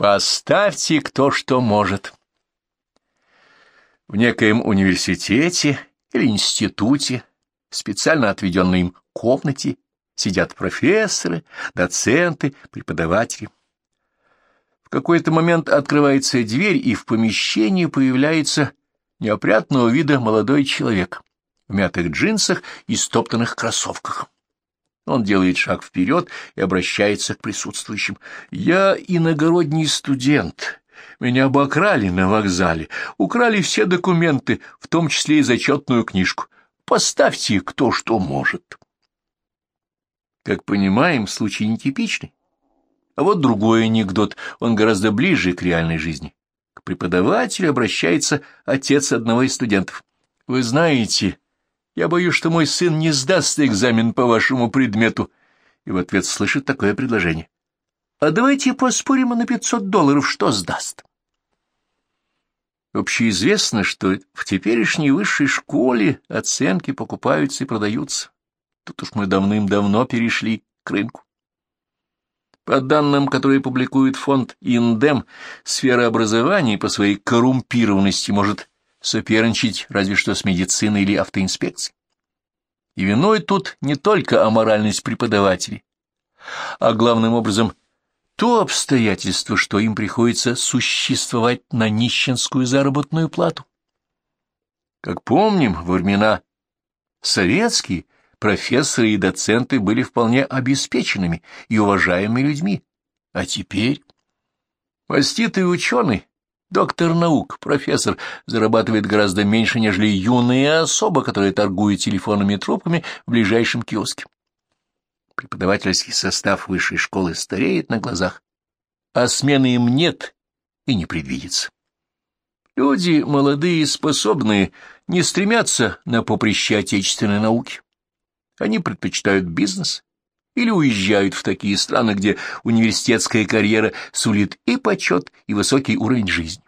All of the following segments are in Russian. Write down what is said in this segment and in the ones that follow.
Поставьте кто что может. В некоем университете или институте, специально отведенной им комнате, сидят профессоры, доценты, преподаватели. В какой-то момент открывается дверь, и в помещении появляется неопрятного вида молодой человек в мятых джинсах и стоптанных кроссовках. Он делает шаг вперед и обращается к присутствующим. «Я иногородний студент. Меня обокрали на вокзале, украли все документы, в том числе и зачетную книжку. Поставьте кто что может». Как понимаем, случай нетипичный. А вот другой анекдот, он гораздо ближе к реальной жизни. К преподавателю обращается отец одного из студентов. «Вы знаете, я боюсь, что мой сын не сдаст экзамен по вашему предмету». И в ответ слышит такое предложение. «А давайте поспорим на пятьсот долларов, что сдаст». Общеизвестно, что в теперешней высшей школе оценки покупаются и продаются. Тут уж мы давным-давно перешли к рынку. По данным, которые публикует фонд Индем, сфера образования по своей коррумпированности может соперничать разве что с медициной или автоинспекцией. И виной тут не только аморальность преподавателей, а главным образом то обстоятельство, что им приходится существовать на нищенскую заработную плату. Как помним, во времена советские профессоры и доценты были вполне обеспеченными и уважаемыми людьми. А теперь... Маститый ученый, доктор наук, профессор, зарабатывает гораздо меньше, нежели юная особа, которая торгует телефонными трубками в ближайшем киоске. Преподавательский состав высшей школы стареет на глазах, а смены им нет и не предвидится. Люди молодые и способные не стремятся на поприще отечественной науки. Они предпочитают бизнес или уезжают в такие страны, где университетская карьера сулит и почет, и высокий уровень жизни.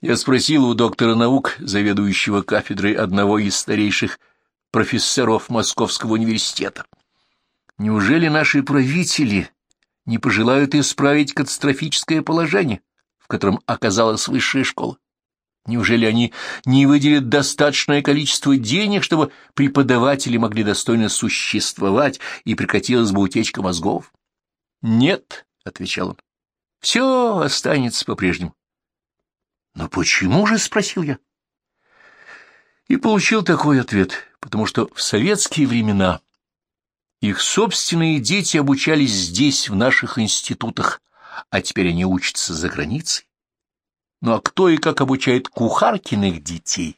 Я спросил у доктора наук, заведующего кафедрой одного из старейших профессоров Московского университета, неужели наши правители не пожелают исправить катастрофическое положение, в котором оказалась высшая школа? Неужели они не выделят достаточное количество денег, чтобы преподаватели могли достойно существовать и прекратилась бы утечка мозгов? — Нет, — отвечал он, — все останется по-прежнему. — Но почему же? — спросил я. И получил такой ответ, потому что в советские времена их собственные дети обучались здесь, в наших институтах, а теперь они учатся за границей. Ну а кто и как обучает кухаркиных детей,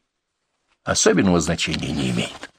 особенного значения не имеет.